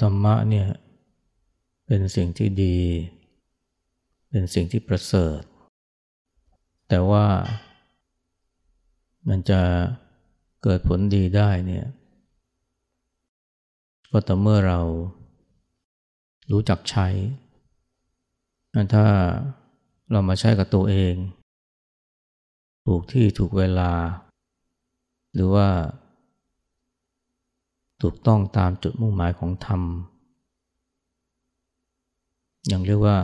ธรรมะเนี่ยเป็นสิ่งที่ดี เป็นสิ่งที่ประเสริฐ แต่ว่ามันจะเกิดผลดีได้เนี่ยก็ต่อเมื่อเรารู้จักใช้ ถ้าเรามาใช้กับตัวเอง ถูกที่ถูกเวลา หรือว่า ถูกต้องตามจุดมุ่งหมายของธรรม อย่างเรียกว่า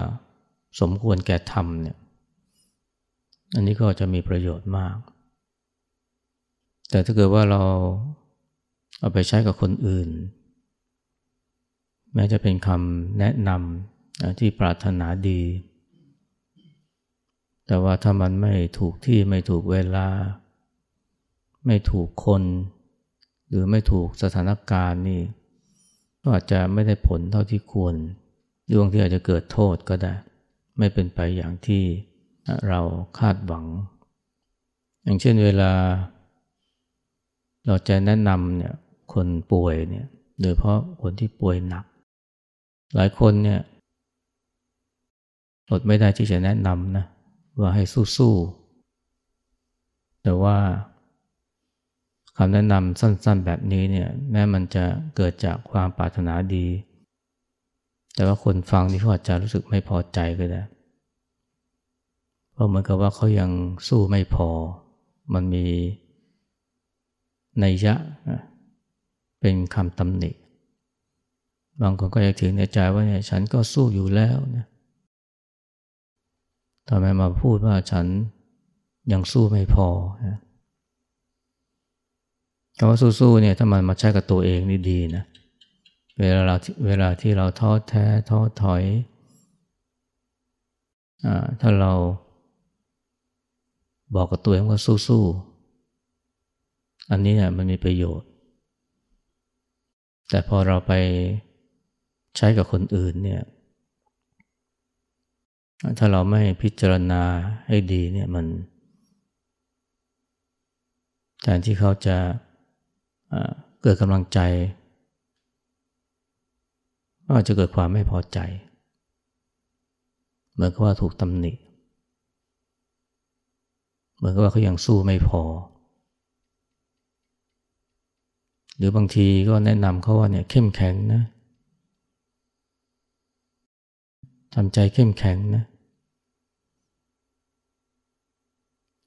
สมควรแก่ธรรมเนี่ย อันนี้ก็จะมีประโยชน์มาก แต่ถ้าเกิดว่าเราเอาไปใช้กับคนอื่น แม้จะเป็นคำแนะนำที่ปรารถนาดี แต่ว่าถ้ามันไม่ถูกที่ไม่ถูกเวลา ไม่ถูกคน หรือไม่ถูกสถานการณ์นี่ก็อาจจะไม่ได้ผลเท่าที่ควรดวงที่อาจจะเกิดโทษก็ได้ ไม่เป็นไปอย่างที่เราคาดหวัง อย่างเช่นเวลา เราจะแนะนำเนี่ยคนป่วยเนี่ยโดยเพราะคนที่ป่วยหนัก หลายคนเนี่ยอดไม่ได้ที่จะแนะนำนะว่าให้สู้ๆแต่ว่า คำแนะนำสั้นๆแบบนี้เนี่ยแม้มันจะเกิดจากความปรารถนาดี แต่ว่าคนฟังนี่เขาอาจจะรู้สึกไม่พอใจก็ได้เพราะเหมือนกับว่าเขายังสู้ไม่พอ มันมีนัยยะเป็นคำตำหนิบางคนก็จะถึงในใจว่าเนี่ยฉันก็สู้อยู่แล้วเนี่ยทำไมมาพูดว่าฉันยังสู้ไม่พอ คำว่าสู้ๆเนี่ยถ้ามันมาใช้กับตัวเองนี่ดีนะ เวลาเราเวลาที่เราท้อแท้ท้อถอยอถ้าเราบอกกับตัวเองว่าสู้ๆ อันนี้เนี่ยมันมีประโยชน์ แต่พอเราไปใช้กับคนอื่นเนี่ย ถ้าเราไม่พิจารณาให้ดีเนี่ยมันแทนที่เขาจะ เกิดกำลังใจก็อาจจะเกิดความไม่พอใจ เหมือนกับว่าถูกตำหนิ เหมือนกับว่าเขายังสู้ไม่พอ หรือบางทีก็แนะนำเขาว่าเนี่ยเข้มแข็งนะทำใจเข้มแข็งนะ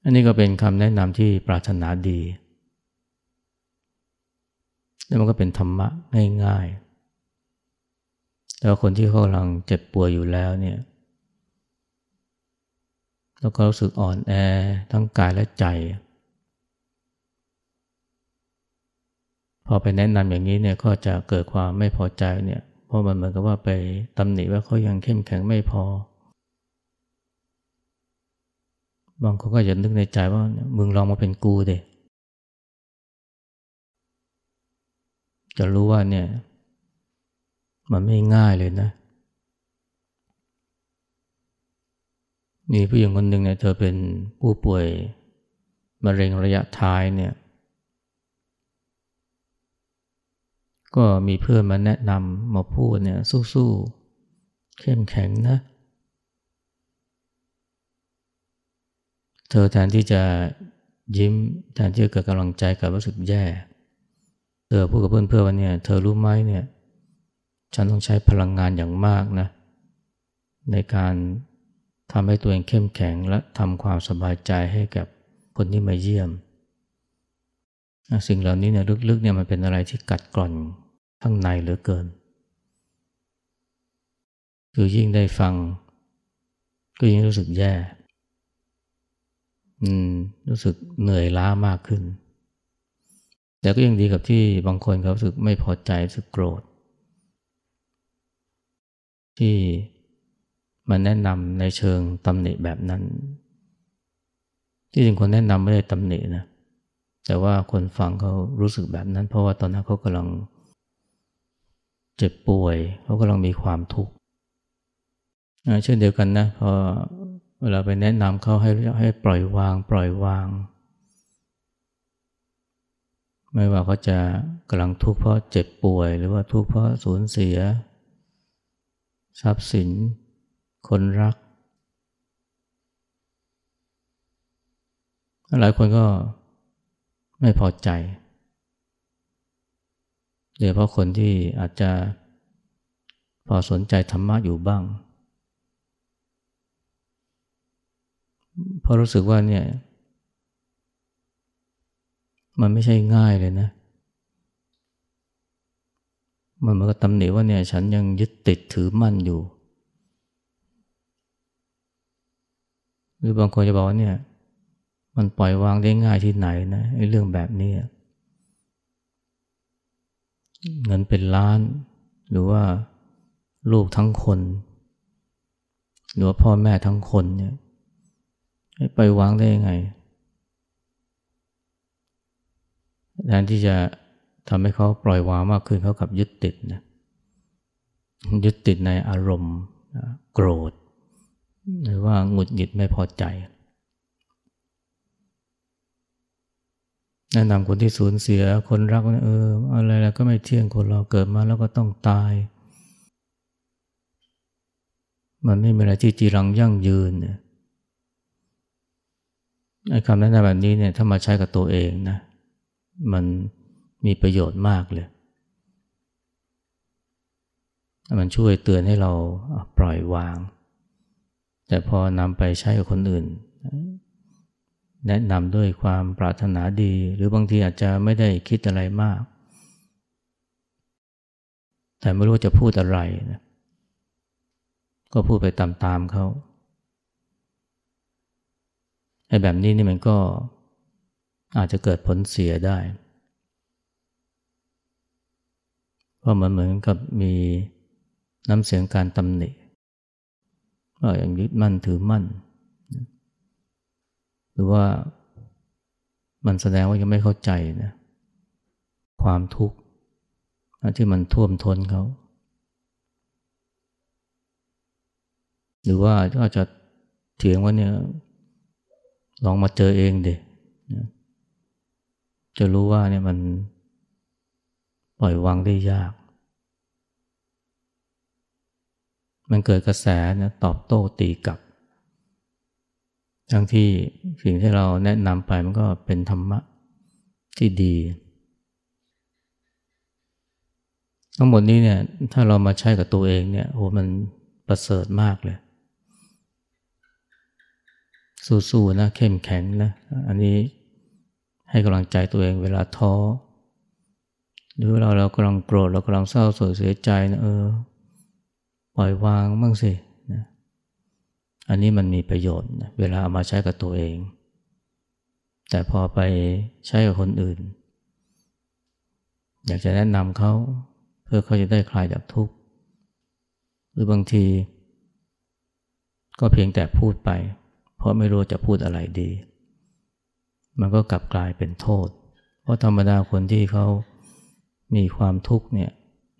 อันนี้ก็เป็นคำแนะนำที่ปรารถนาดี แล้วมันก็เป็นธรรมะง่ายๆ แล้วคนที่เขากำลังเจ็บป่วยอยู่แล้วเนี่ย แล้วก็รู้สึกอ่อนแอทั้งกายและใจ พอไปแนะนำอย่างนี้เนี่ยก็จะเกิดความไม่พอใจเนี่ย เพราะมันเหมือนกับว่าไปตำหนิว่าเขายังเข้มแข็งไม่พอ บางคนก็จะนึกในใจว่ามึงลองมาเป็นกูเด็ จะรู้ว่าเนี่ย มันไม่ง่ายเลยนะ มีผู้หญิงคนหนึ่งเนี่ยเธอเป็นผู้ป่วยมะเร็งระยะท้ายเนี่ย ก็มีเพื่อนมาแนะนำมาพูดเนี่ย สู้ๆเข้มแข็งนะ เธอแทนที่จะยิ้มแทนที่จะเกิดกำลังใจกับรู้สึกแย่ เธอพูดกับเพื่อนๆว่าเนี่ยเธอรู้ไหมเนี่ยฉันต้องใช้พลังงานอย่างมากนะในการทำให้ตัวเองเข้มแข็งและทำความสบายใจให้กับคนที่มาเยี่ยม สิ่งเหล่านี้เนี่ยลึกๆเนี่ยมันเป็นอะไรที่กัดกร่อนข้างในเหลือเกิน คือยิ่งได้ฟัง ก็ยิ่งรู้สึกแย่ อืม รู้สึกเหนื่อยล้ามากขึ้น แต่ก็ยังดีกับที่บางคนเขารู้สึกไม่พอใจรู้สึกโกรธ ที่มาแนะนำในเชิงตำหนิแบบนั้น ที่จริงคนแนะนำไม่ได้ตำหนินะแต่ว่าคนฟังเขารู้สึกแบบนั้น เพราะว่าตอนนั้นเขากำลังเจ็บป่วยเขากำลังมีความทุกข์เช่นเดียวกันนะพอเวลาไปแนะนำเขาให้ให้ปล่อยวาง ปล่อยวาง ไม่ว่าเขาจะกำลังทุกข์เพราะเจ็บป่วย หรือว่าทุกข์เพราะสูญเสีย ทรัพย์สิน คนรัก หลายคนก็ไม่พอใจโดยเพราะคนที่อาจจะพอสนใจธรรมะอยู่บ้าง เพราะรู้สึกว่าเนี่ย มันไม่ใช่ง่ายเลยนะ มันเหมือนกับตำหนิว่าเนี่ยฉันยังยึดติดถือมั่นอยู่ หรือบางคนจะบอกว่าเนี่ย มันปล่อยวางได้ง่ายที่ไหนนะไอ้เรื่องแบบนี้เงินเป็นล้าน หรือว่าลูกทั้งคน หรือว่าพ่อแม่ทั้งคนเนี่ยไปวางได้ยังไง แทนที่จะทำให้เขาปล่อยวางมากขึ้นเขากับยึดติดนะยึดติดในอารมณ์โกรธ หรือว่าหงุดหงิดไม่พอใจแนะนำคนที่สูญเสียคนรักเอออะไรแล้วก็ไม่เที่ยงคนเราเกิดมาแล้วก็ต้องตาย มันไม่มีอะไรที่จีรังยั่งยืนเนี่ยไอ้คำแนะนำแบบนี้เนี่ยถ้ามาใช้กับตัวเองนะ มันมีประโยชน์มากเลย มันช่วยเตือนให้เราปล่อยวาง แต่พอนำไปใช้กับคนอื่น แนะนำด้วยความปรารถนาดี หรือบางทีอาจจะไม่ได้คิดอะไรมาก แต่ไม่รู้จะพูดอะไรนะก็พูดไปตามๆเขาไอ้แบบนี้นี่มันก็ อาจจะเกิดผลเสียได้ เพราะมันเหมือนกับมีน้ำเสียงการตำหนิว่าอย่างยึดมั่นถือมั่น หรือว่ามันแสดงว่ายังไม่เข้าใจนะความทุกข์ที่มันท่วมท้นเขา หรือว่าก็จะเถียงว่าเนี่ยลองมาเจอเองเด็ จะรู้ว่าเนี่ยมันปล่อยวางได้ยาก มันเกิดกระแสนะตอบโต้ตีกลับ ทั้งที่สิ่งที่เราแนะนำไปมันก็เป็นธรรมะที่ดี ทั้งหมดนี้เนี่ยถ้าเรามาใช้กับตัวเองเนี่ยโอ้มันประเสริฐมากเลย สู้ๆนะเข้มแข็งนะ อันนี้ ให้กำลังใจตัวเองเวลาท้อ หรือเราเรากำลังโกรธเรากำลังเศร้าโศกเสียใจนะเออ ปล่อยวางบ้างสินะอันนี้มันมีประโยชน์นะเวลาเอามาใช้กับตัวเอง แต่พอไปใช้กับคนอื่น อยากจะแนะนำเขาเพื่อเขาจะได้คลายจากทุกข์ หรือบางที ก็เพียงแต่พูดไป เพราะไม่รู้จะพูดอะไรดี มันก็กลับกลายเป็นโทษ เพราะธรรมดาคนที่เขามีความทุกข์เนี่ย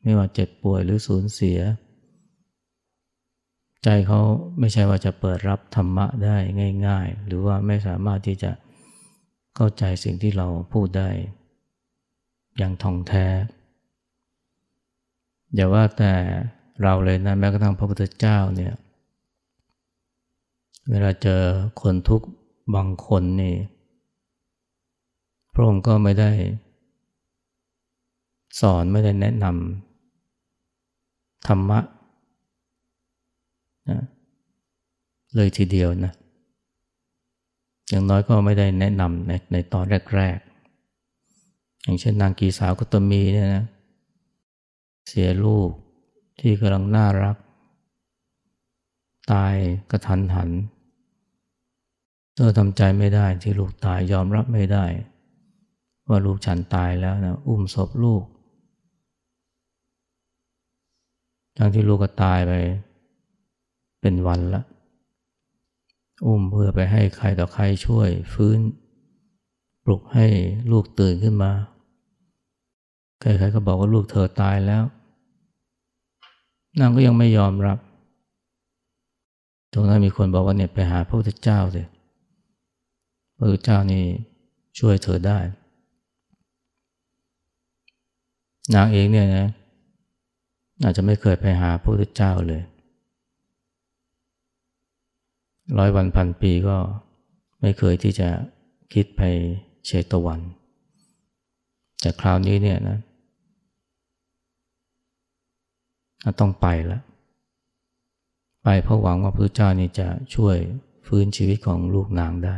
ไม่ว่าเจ็บป่วยหรือสูญเสีย ใจเขาไม่ใช่ว่าจะเปิดรับธรรมะได้ง่าย ๆ หรือว่าไม่สามารถที่จะเข้าใจสิ่งที่เราพูดได้ อย่างท่องแท้ อย่าว่าแต่เราเลยนะแม้กระทั่งพระพุทธเจ้าเนี่ยเวลาเจอคนทุกข์บางคนนี่ พระองค์ก็ไม่ได้ สอนไม่ได้แนะนำธรรมะนะเลยทีเดียวนะอย่างน้อยก็ไม่ได้แนะนำในในตอนแรก ๆ อย่างเช่นนางกีสาวกตมีเนี่ยนะเสียลูกที่กำลังน่ารัก ตายกระทันหันเธอทำใจไม่ได้ที่ลูกตายยอมรับไม่ได้ ว่าลูกฉันตายแล้วนะอุ้มศพลูก ทั้งที่ลูกก็ตายไปเป็นวันละ อุ้มเพื่อไปให้ใครต่อใครช่วยฟื้น ปลุกให้ลูกตื่นขึ้นมา ใครๆก็บอกว่าลูกเธอตายแล้ว นางก็ยังไม่ยอมรับ ตรงนั้นมีคนบอกว่าเนี่ยไปหาพระพุทธเจ้าสิพระพุทธเจ้านี่ช่วยเธอได้ นางเองเนี่ยนะอาจจะไม่เคยไปหาพระพุทธเจ้าเลย ร้อยวันพันปีก็ไม่เคยที่จะคิดไปเชตวัน แต่คราวนี้เนี่ยนะต้องไปแล้วไปเพราะหวังว่าพระเจ้านี่จะช่วยฟื้นชีวิตของลูกนางได้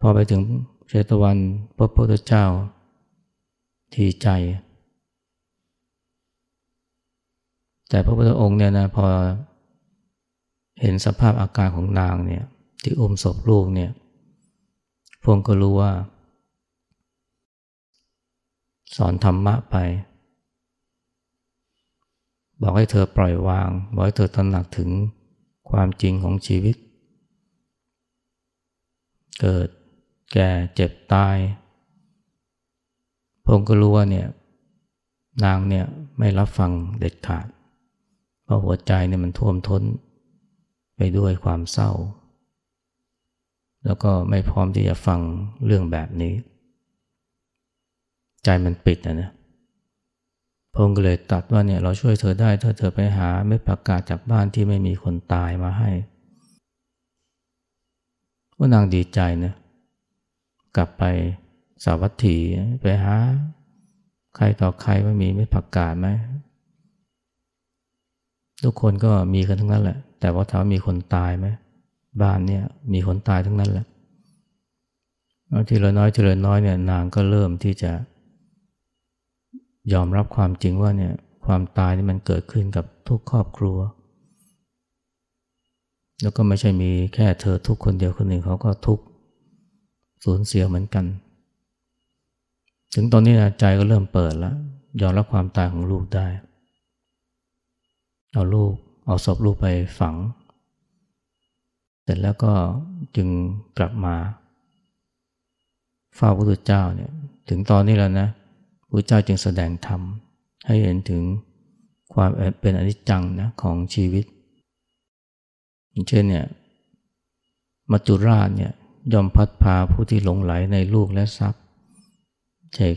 พอไปถึงเชตวันพระพุทธเจ้า ทีใจ แต่พระพุทธองค์เนี่ยนะพอเห็นสภาพอาการของนางเนี่ยที่อุ้มศพลูกเนี่ยพงก็รู้ว่า สอนธรรมะไป บอกให้เธอปล่อยวาง บอกให้เธอตระหนักถึงความจริงของชีวิต เกิดแก่เจ็บตาย พงก็รู้ว่าเนี่ยนางเนี่ยไม่รับฟังเด็ดขาด เพราะหัวใจเนี่ยมันท่วมท้นไปด้วยความเศร้า แล้วก็ไม่พร้อมที่จะฟังเรื่องแบบนี้ ใจมันปิดนะนะพงก็เลยตัดว่าเนี่ยเราช่วยเธอได้ ถ้าเธอไปหาไม่ประกาศจากบ้านที่ไม่มีคนตายมาให้ว่านางดีใจนะกลับไป สาวัตถีไปหา ใครต่อใครว่ามีไม่ประกาศไหมทุกคนก็มีกันทั้งนั้นแหละ แต่ว่าถามมีคนตายไหมบ้านเนี่ยมีคนตายทั้งนั้นแหละทีละน้อยทีละน้อยเนี่ยนางก็เริ่มที่จะ ยอมรับความจริงว่าเนี่ยความตายนี่มันเกิดขึ้นกับทุกครอบครัว แล้วก็ไม่ใช่มีแค่เธอทุกคนเดียวคนหนึ่งเขาก็ทุกสูญเสียเหมือนกัน ถึงตอนนี้นะใจก็เริ่มเปิดแล้ว ยอมรับความตายของลูกได้ เอาลูกเอาศพลูกไปฝัง เสร็จแล้วก็จึงกลับมาเฝ้าพระพุทธเจ้าเนี่ยถึงตอนนี้แล้วนะพระเจ้าจึงแสดงธรรมให้เห็นถึงความเป็นอนิจจังนะของชีวิตเช่นเนี่ยมัจจุราชเนี่ยยอมพัดพาผู้ที่หลงไหลในลูกและทรัพย์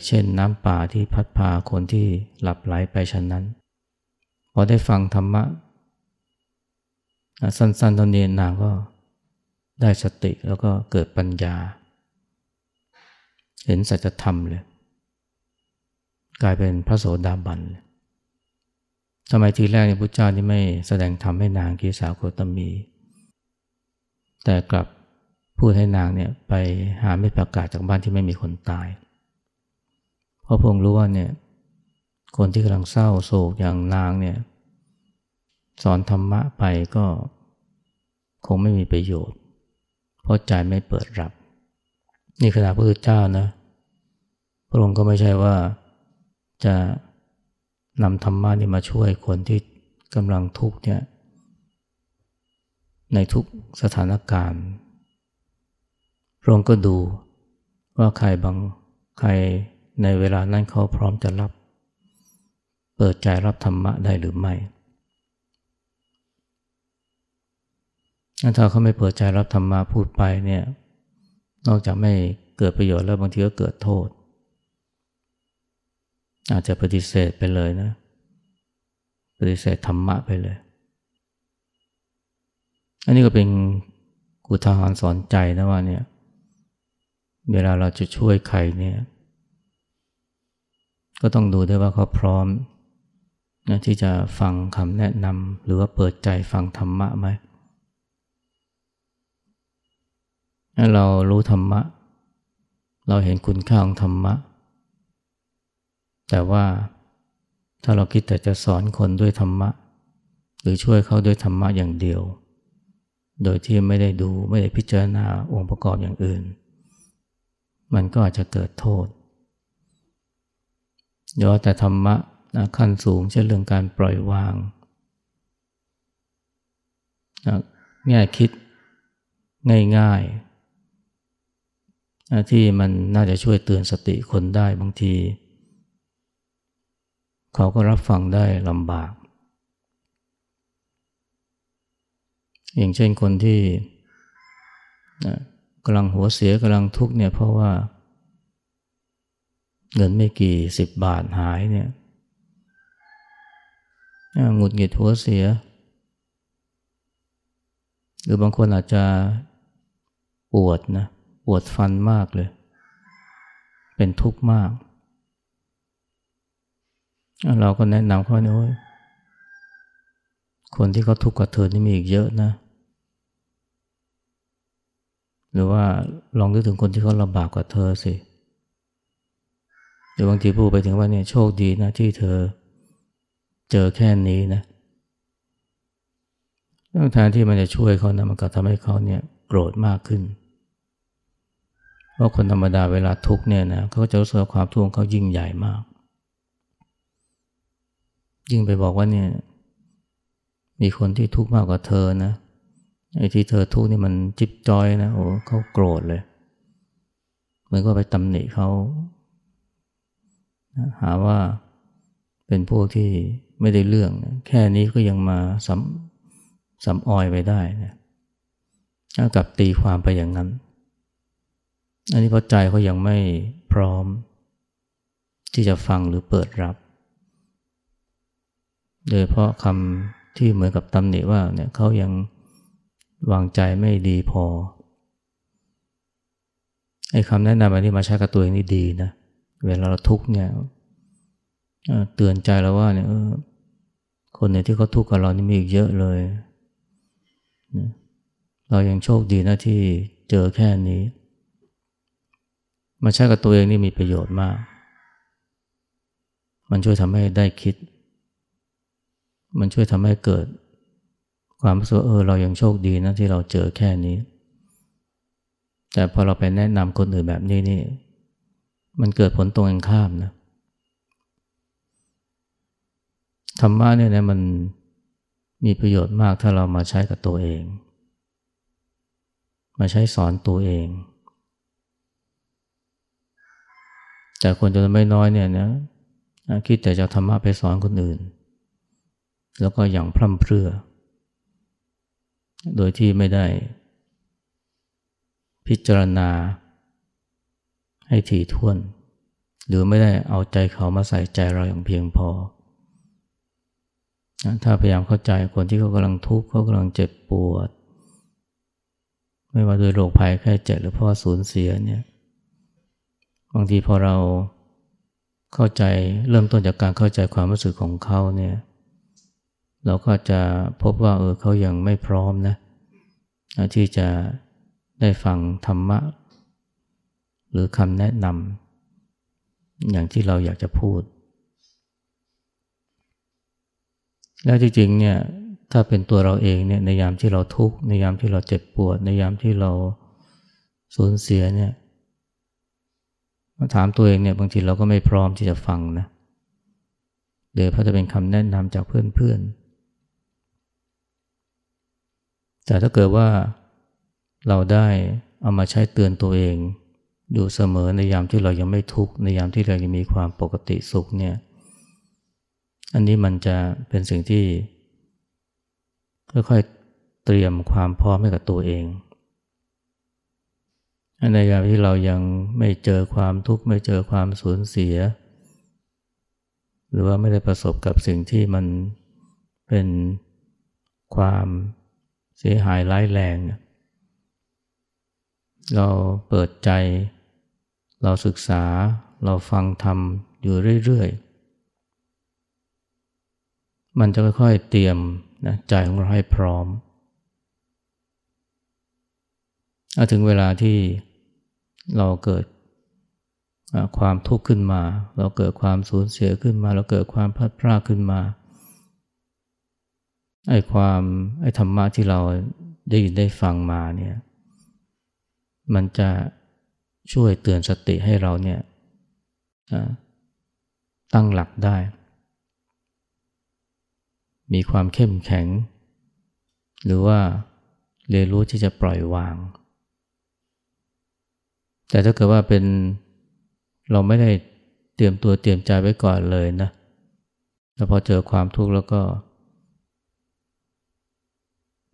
เช่นน้ำป่าที่พัดพาคนที่หลับไหลไปฉะนั้น พอได้ฟังธรรมะ สั้นๆตอนนี้นางก็ได้สติแล้วก็เกิดปัญญา เห็นสัจธรรมเลย กลายเป็นพระโสดาบันทำไมทีแรกเนี่ยพุทธเจ้านี่ไม่แสดงธรรมให้นางกีสาวโคตมี แต่กลับพูดให้นางเนี่ยไปหาไม่ประกาศจากบ้านที่ไม่มีคนตาย เพราะพงรู้ว่าเนี่ยคนที่กำลังเศร้าโศกอย่างนางเนี่ยสอนธรรมะไปก็คงไม่มีประโยชน์ เพราะใจไม่เปิดรับ นี่ขณะพระพุทธเจ้านะพระองค์ก็ไม่ใช่ว่าจะนำธรรมะนี่มาช่วยคนที่กำลังทุกข์เนี่ยในทุกสถานการณ์ พระองค์ก็ดูว่าใครบางใคร ในเวลานั้นเขาพร้อมจะรับ เปิดใจรับธรรมะได้หรือไม่ถ้าเขาไม่เปิดใจรับธรรมะพูดไปเนี่ย นอกจากไม่เกิดประโยชน์แล้วบางทีก็เกิดโทษ อาจจะปฏิเสธไปเลยนะ ปฏิเสธธรรมะไปเลย อันนี้ก็เป็นกุทาหรณ์สอนใจนะว่าเนี่ย เวลาเราจะช่วยใครเนี่ย ก็ต้องดูด้วยว่าเขาพร้อมนะที่จะฟังคำแนะนำหรือว่าเปิดใจฟังธรรมะไหมถ้าเรารู้ธรรมะ เราเห็นคุณค่าของธรรมะ แต่ว่าถ้าเราคิดแต่จะสอนคนด้วยธรรมะ หรือช่วยเขาด้วยธรรมะอย่างเดียว โดยที่ไม่ได้ดูไม่ได้พิจารณาองค์ประกอบอย่างอื่น มันก็อาจจะเกิดโทษ ยอแต่ธรรมะขั้นสูงเช่นเรื่องการปล่อยวางแง่คิดง่ายๆที่มันน่าจะช่วยเตือนสติคนได้บางที เขาก็รับฟังได้ลำบาก อย่างเช่นคนที่กำลังหัวเสียกำลังทุกข์เนี่ยเพราะว่า เงินไม่กี่สิบบาทหายเนี่ยหงุดหงิดหัวเสีย หรือบางคนอาจจะปวดนะปวดฟันมากเลย เป็นทุกข์มาก เราก็แนะนำเขาเนี่ยคนที่เขาทุกข์กับเธอนี่มีอีกเยอะนะ หรือว่าลองนึกถึงคนที่เขาลำบากกว่าเธอสิ หรือบางทีพูดไปถึงว่าเนี่ยโชคดีนะที่เธอเจอแค่นี้นะแทนที่มันจะช่วยเขานะมันก็ทำให้เขาเนี่ยโกรธมากขึ้น เพราะคนธรรมดาเวลาทุกเนี่ยนะเขาก็จะรู้สึกความทุกข์เขายิ่งใหญ่มาก ยิ่งไปบอกว่าเนี่ยมีคนที่ทุกข์มากกว่าเธอนะไอ้ที่เธอทุกข์นี่มันจิบจอยนะโอ้เขาโกรธเลย เหมือนก็ไปตำหนิเขา หาว่าเป็นพวกที่ไม่ได้เรื่อง แค่นี้ก็ยังมาสำสำออยไปได้นะกับตีความไปอย่างนั้น อันนี้เพราะใจเขายังไม่พร้อม ที่จะฟังหรือเปิดรับ โดยเพราะคำที่เหมือนกับตำหนิว่าเนี่ยเขายังวางใจไม่ดีพอไอ้คำแนะนำอันนี้มาใช้กับตัวเองนี่ดีนะ เวลาเราทุกข์เนี่ยเตือนใจเราว่าเนี่ยคนเนี่ยที่เขาทุกข์กับเรานี่มีอีกเยอะเลยเรายังโชคดีนะที่เจอแค่นี้ มาใช้กับตัวเองนี่มีประโยชน์มาก มันช่วยทำให้ได้คิด มันช่วยทำให้เกิด ความรู้สึกเออเรายังโชคดีนะที่เราเจอแค่นี้ แต่พอเราไปแนะนำคนอื่นแบบนี้นี่ มันเกิดผลตรงกันข้ามนะธรรมะเนี่ยนะมันมีประโยชน์มากถ้าเรามาใช้กับตัวเอง มาใช้สอนตัวเอง แต่คนจำนวนไม่น้อยเนี่ยนะคิดแต่จะธรรมะไปสอนคนอื่น แล้วก็อย่างพร่ำเพรื่อ โดยที่ไม่ได้พิจารณา ให้ถี่ถ้วน หรือไม่ได้เอาใจเขามาใส่ใจเราอย่างเพียงพอ ถ้าพยายามเข้าใจคนที่เขากำลังทุกข์เขากำลังเจ็บปวด ไม่ว่าโดยโรคภัยแค่เจ็บหรือเพราะสูญเสียเนี่ยบางทีพอเราเข้าใจเริ่มต้นจากการเข้าใจความรู้สึกของเขาเนี่ยเราก็จะพบว่าเออเขายังไม่พร้อมนะที่จะได้ฟังธรรมะ หรือคำแนะนำอย่างที่เราอยากจะพูด แล้วจริงๆเนี่ยถ้าเป็นตัวเราเองเนี่ยในยามที่เราทุกข์ในยามที่เราเจ็บปวด ในยามที่เราสูญเสียเนี่ยมาถามตัวเองเนี่ยบางทีเราก็ไม่พร้อมที่จะฟังนะเดี๋ยวพอจะเป็นคำแนะนำจากเพื่อนๆแต่ถ้าเกิดว่าเราได้เอามาใช้เตือนตัวเอง อยู่เสมอในยามที่เรายังไม่ทุกข์ในยามที่เรายังมีความปกติสุขเนี่ยอันนี้มันจะเป็นสิ่งที่ ค่อยๆเตรียมความพร้อมให้กับตัวเองในยามที่เรายังไม่เจอความทุกข์ไม่เจอความสูญเสีย หรือว่าไม่ได้ประสบกับสิ่งที่มันเป็นความเสียหายร้ายแรง เราเปิดใจ เราศึกษาเราฟังธรรมอยู่เรื่อยๆ มันจะค่อยๆ เตรียมนะใจของเราให้พร้อมถึงเวลาที่เราเกิดความทุกข์ขึ้นมา เราเกิดความสูญเสียขึ้นมา เราเกิดความพลาดพลาดขึ้นมาไอ้ความไอ้ธรรมะที่เราได้ยินได้ฟังมาเนี่ยมันจะ ช่วยเตือนสติให้เราเนี่ยตั้งหลักได้ มีความเข้มแข็ง หรือว่าเรียนรู้ที่จะปล่อยวาง แต่ถ้าเกิดว่าเป็นเราไม่ได้เตรียมตัวเตรียมใจไว้ก่อนเลยนะ แล้วพอเจอความทุกข์แล้วก็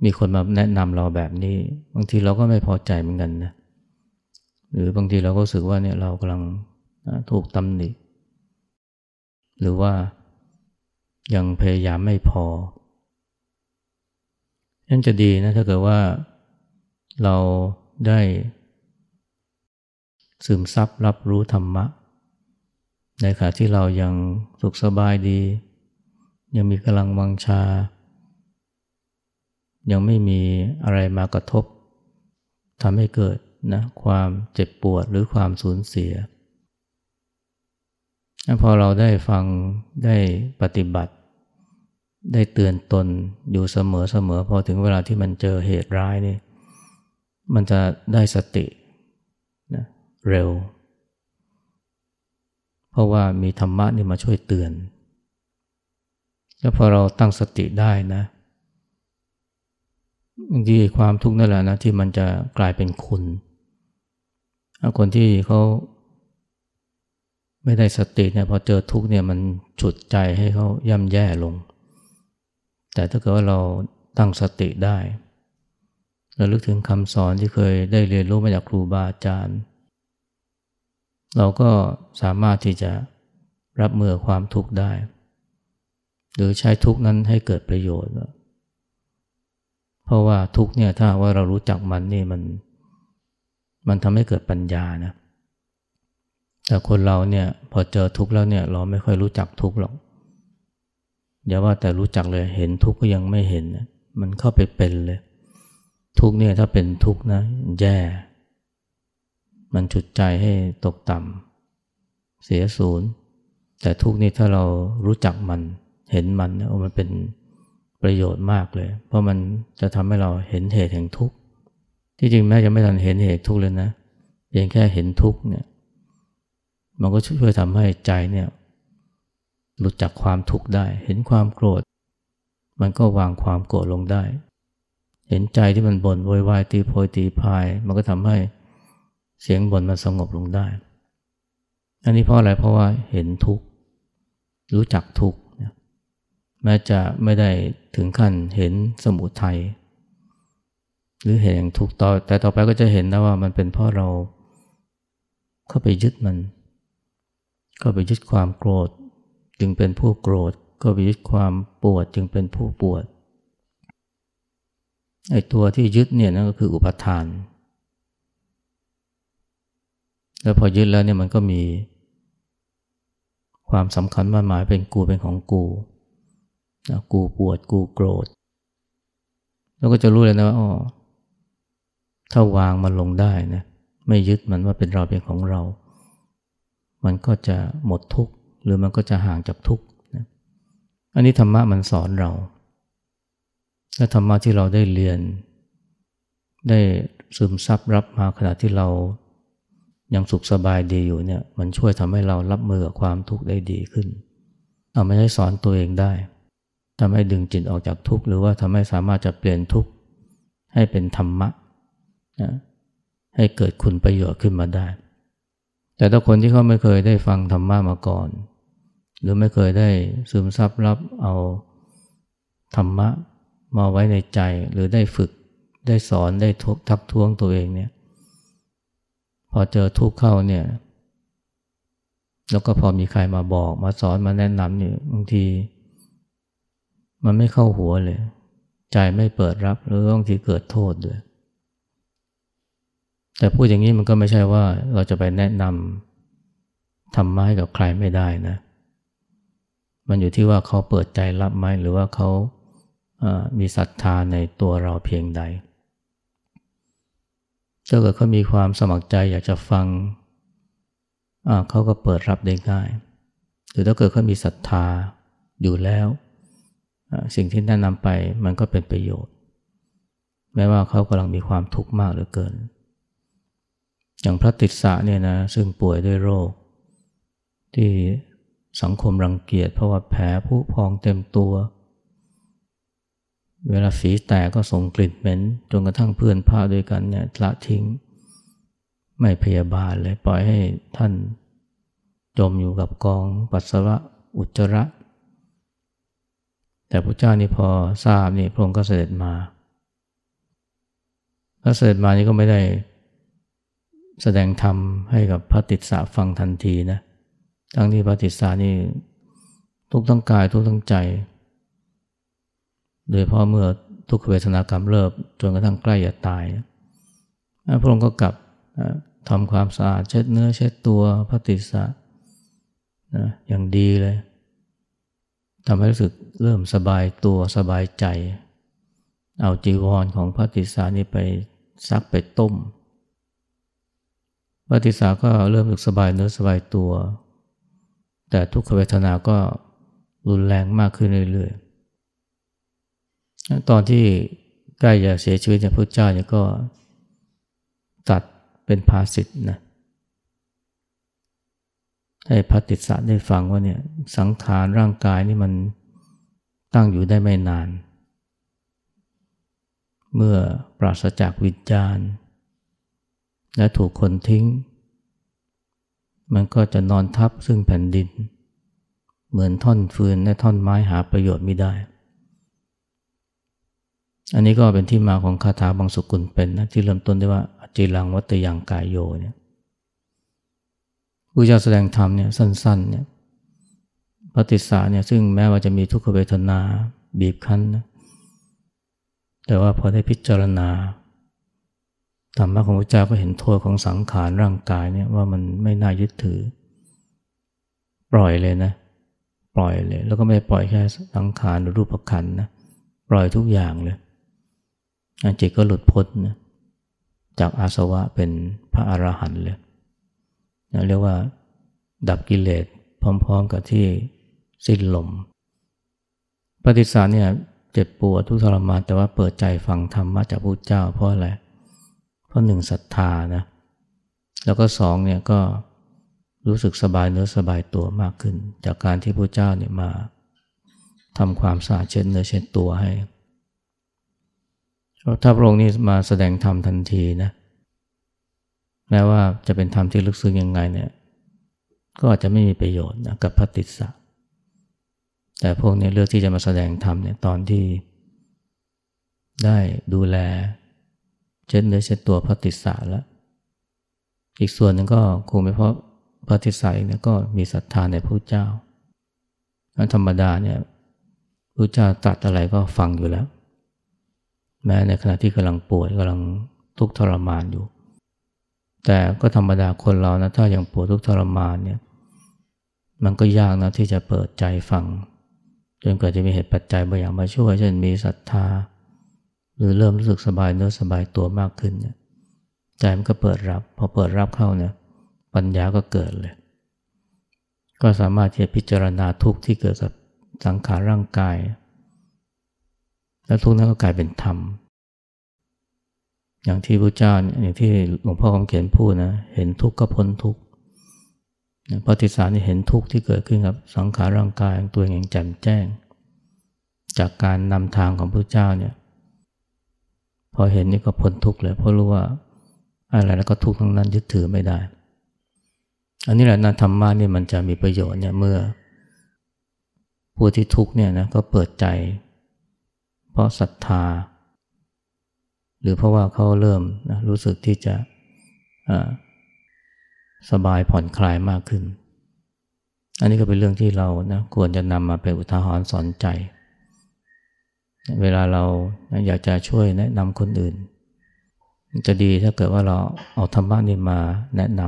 มีคนมาแนะนำเราแบบนี้ บางทีเราก็ไม่พอใจเหมือนกันนะ หรือบางทีเราก็รู้สึกว่าเนี่ยเรากำลังถูกตำหนิหรือว่ายังพยายามไม่พอนั่นจะดีนะถ้าเกิดว่าเราได้ซึมซับรับรู้ธรรมะ ในขณะที่เรายังสุขสบายดี ยังมีกำลังวังชา ยังไม่มีอะไรมากระทบทำให้เกิด นะความเจ็บปวดหรือความสูญเสีย พอเราได้ฟังได้ปฏิบัติ ได้เตือนตนอยู่เสมอเสมอพอถึงเวลาที่มันเจอเหตุร้ายนี่มันจะได้สตินะเร็ว เพราะว่ามีธรรมะนี่มาช่วยเตือนแล้วพอเราตั้งสติได้นะบางทีความทุกข์นั่นแหละนะที่มันจะกลายเป็นคุณ คนที่เขาไม่ได้สติเนี่ยพอเจอทุกข์เนี่ยมันฉุดใจให้เขาย่ำแย่ลง แต่ถ้าเกิดว่าเราตั้งสติได้เราลึกถึงคำสอนที่เคยได้เรียนรู้มาจากครูบาอาจารย์ เราก็สามารถที่จะรับมือความทุกข์ได้ หรือใช้ทุกข์นั้นให้เกิดประโยชน์ เพราะว่าทุกข์เนี่ยถ้าว่าเรารู้จักมันนี่มัน มันทำให้เกิดปัญญานะ แต่คนเราเนี่ยพอเจอทุกข์แล้วเนี่ยเราไม่ค่อยรู้จักทุกข์หรอก อย่าว่าแต่รู้จักเลยเห็นทุกข์ก็ยังไม่เห็น มันเข้าไปเป็นเลย ทุกข์เนี่ยถ้าเป็นทุกข์นะ แย่ มันจุดใจให้ตกต่ำเสียศูนย์ แต่ทุกข์นี่ถ้าเรารู้จักมันเห็นมันเนี่ยมันเป็นประโยชน์มากเลย เพราะมันจะทำให้เราเห็นเหตุแห่งทุกข์ ที่จริงแม้จะไม่ทันเห็นเหตุทุกข์เลยนะเพียงแค่เห็นทุกข์เนี่ย มันก็ช่วยทำให้ใจเนี่ยรู้จักความทุกข์ได้ เห็นความโกรธ มันก็วางความโกรธลงได้ เห็นใจที่มันบน่นโวยวายตีโพยตีพาย มันก็ทำให้เสียงบ่นมันสงบลงได้ อันนี้เพราะอะไร เพราะว่าเห็นทุกข์ รู้จักทุกข์แม้จะไม่ได้ถึงขั้นเห็นสมุทัย หรือเห็นทุกต่อแต่ต่อไปก็จะเห็นนะว่ามันเป็นเพราะเราเข้าไปยึดมันเข้าไปยึดความโกรธ จึงเป็นผู้โกรธ ก็ไปยึดความปวดจึงเป็นผู้ปวดไอ้ตัวที่ยึดเนี่ยนั่นก็คืออุปทาน แล้วพอยึดแล้วเนี่ยมันก็มี ความสำคัญมากหมายเป็นกูเป็นของกูนะกูปวดกูโกรธ แล้วก็จะรู้เลยนะว่าอ๋อ ถ้าวางมันลงได้นะไม่ยึดมันว่าเป็นเราเป็นของเรา มันก็จะหมดทุกข์หรือมันก็จะห่างจากทุกข์นะอันนี้ธรรมะมันสอนเรา และธรรมะที่เราได้เรียน ได้ซึมซับรับมาขณะที่เรายังสุขสบายดีอยู่เนี่ย มันช่วยทำให้เรารับมือกับความทุกข์ได้ดีขึ้นเอาไม่ได้สอนตัวเองได้ทำให้ดึงจิตออกจากทุกข์หรือว่าทำให้สามารถจะเปลี่ยนทุกข์ให้เป็นธรรมะ นะให้เกิดคุณประโยชน์ขึ้นมาได้ แต่ถ้าคนที่เขาไม่เคยได้ฟังธรรมะมาก่อน หรือไม่เคยได้ซึมซับรับเอาธรรมะมาไว้ในใจ หรือได้ฝึกได้สอนได้ททักท้วงตัวเองเนี่ย พอเจอทุกข์เข้าเนี่ย แล้วก็พอมีใครมาบอกมาสอนมาแนะนำเนี่ยบางที มันไม่เข้าหัวเลย ใจไม่เปิดรับหรือบางทีเกิดโทษด้วย แต่พูดอย่างนี้มันก็ไม่ใช่ว่าเราจะไปแนะนำทำไม้กับใครไม่ได้นะ มันอยู่ที่ว่าเขาเปิดใจรับไหมหรือว่าเขามีศรัทธาในตัวเราเพียงใดถ้าเกิดเขามีความสมัครใจอยากจะฟัง เขาก็เปิดรับได้ง่าย หรือถ้าเกิดเขามีศรัทธาอยู่แล้ว สิ่งที่แนะนำไปมันก็เป็นประโยชน์ แม้ว่าเขากำลังมีความทุกข์มากเหลือเกิน อย่างพระติสสะเนี่ยนะซึ่งป่วยด้วยโรค ที่สังคมรังเกียจเพราะว่าแผลผุพองเต็มตัว เวลาฝีแตกก็ส่งกลิ่นเหม็นจนกระทั่งเพื่อนพาด้วยกันเนี่ยละทิ้ง ไม่พยาบาลเลยปล่อยให้ท่านจมอยู่กับกองปัสสาวะอุจจาระ แต่พระเจ้านี่พอทราบนี่พระองค์ก็เสด็จมาถ้าเสด็จมานี่ก็ไม่ได้ แสดงธรรมให้กับพระติสสะฟังทันทีนะทั้งที่พระติสสะนี่ทุกทั้งกายทุกทั้งใจ โดยเพราะเมื่อทุกขเวทนากรรมเริ่มจนกระทั่งใกล้จะตาย พระองค์ก็กลับทำความสะอาดเช็ดเนื้อเช็ดตัวพระติสสะนะอย่างดีเลยทำให้รู้สึกเริ่มสบายตัวสบายใจ เอาจีวรของพระติสสานี่ไปซักไปต้ม พระติสาก็เริ่มรู้สบายเนื้อสบายตัว แต่ทุกขเวทนาก็รุนแรงมากขึ้นเรื่อยๆ ตอนที่ใกล้จะเสียชีวิตเนี่ยพระเจ้าเนี่ยก็ตัดเป็นภาสิทธ์นะให้พระติสสะได้ฟังว่าเนี่ยสังขารร่างกายนี่มันตั้งอยู่ได้ไม่นาน เมื่อปราศจากวิญญาณ และถูกคนทิ้ง มันก็จะนอนทับซึ่งแผ่นดิน เหมือนท่อนฟืนและท่อนไม้หาประโยชน์ไม่ได้ อันนี้ก็เป็นที่มาของคาถาบางสุกุลเป็นนะที่เริ่มต้นด้วยว่าจิลังวัตยังกายโยเนี่ยพระเจ้าแสดงธรรมเนี่ยสั้นๆเนี่ยปฏิสาเนี่ยซึ่งแม้ว่าจะมีทุกขเวทนาบีบคั้นนะแต่ว่าพอได้พิจารณา ธรรมะของพระเจ้าก็เห็นโทษของสังขารร่างกายเนี่ยว่ามันไม่น่ายึดถือ ปล่อยเลยนะ ปล่อยเลย แล้วก็ไม่ปล่อยแค่สังขารหรือรูปขันนะปล่อยทุกอย่างเลยจิตก็หลุดพ้นนะจากอาสวะเป็นพระอรหันต์เลยนะเรียกว่า ดับกิเลสพร้อม ๆ กับที่สิ้นลมปฏิสารเนี่ยเจ็บปวดทุกทรมานแต่ว่าเปิดใจฟังธรรมะจากพระเจ้าเพราะอะไรเพราะหนึ่งศรัทธานะแล้วก็สองเนี่ยก็รู้สึกสบายเนื้อสบายตัวมากขึ้น จากการที่พระเจ้าเนี่ยมาทำความสะอาดเช็ดเนื้อเช็ดตัวให้ถ้าพระองค์นี้มาแสดงธรรมทันทีนะแม้ว่าจะเป็นธรรมที่ลึกซึ้งยังไงเนี่ยก็อาจจะไม่มีประโยชน์นะกับพระติสสะแต่พวกนี้เลือกที่จะมาแสดงธรรมเนี่ยตอนที่ได้ดูแล ช็ดเนื้อเช็ดตัวพระติสสะแล้วอีกส่วนหนึ่งก็คงไม่เพราะพระติสสะเนี่ยก็มีศรัทธาในพระเจ้าธรรมดาเนี่ยพระเจ้าตรัสอะไรก็ฟังอยู่แล้ว แม้ในขณะที่กำลังป่วยกำลังทุกข์ทรมานอยู่ แต่ก็ธรรมดาคนเรานะถ้ายังปวดทุกข์ทรมานเนี่ยมันก็ยากนะที่จะเปิดใจฟังจนกว่าจะมีเหตุปัจจัยบางอย่างมาช่วยเช่นมีศรัทธา หรือเริ่มรู้สึกสบายเนื้อสบายตัวมากขึ้นเนี่ยใจมันก็เปิดรับ พอเปิดรับเข้าเนี่ยปัญญาก็เกิดเลย ก็สามารถที่จะพิจารณาทุกข์ที่เกิดกับสังขารร่างกาย แล้วทุกข์นั้นก็กลายเป็นธรรม อย่างที่พระเจ้าอย่างที่หลวงพ่อคำเขียนพูดนะเห็นทุกข์ก็พ้นทุกข์พระติสานี่เห็นทุกข์ที่เกิดขึ้นกับสังขารร่างกายตัวเองอย่างแจ่มแจ้ง จากการนำทางของพระเจ้าเนี่ย พอเห็นนี่ก็พ้นทุกข์เลยเพราะรู้ว่าอะไรแล้วก็ทุกข์ทั้งนั้นยึดถือไม่ได้ อันนี้แหละนะธรรมะนี่มันจะมีประโยชน์เนี่ยเมื่อ ผู้ที่ทุกข์เนี่ยนะก็เปิดใจ เพราะศรัทธา หรือเพราะว่าเขาเริ่มนะรู้สึกที่จะสบายผ่อนคลายมากขึ้น อันนี้ก็เป็นเรื่องที่เรานะควรจะนำมาเป็นอุทาหรณ์สอนใจ เวลาเราอยากจะช่วยแนะนำคนอื่น จะดีถ้าเกิดว่าเราเอาธรรมะนี่มาแนะน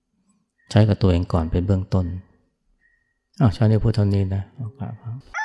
ำใช้กับตัวเองก่อนเป็นเบื้องต้นอ้าวชาเนี้พูดเท่านี้นะครับ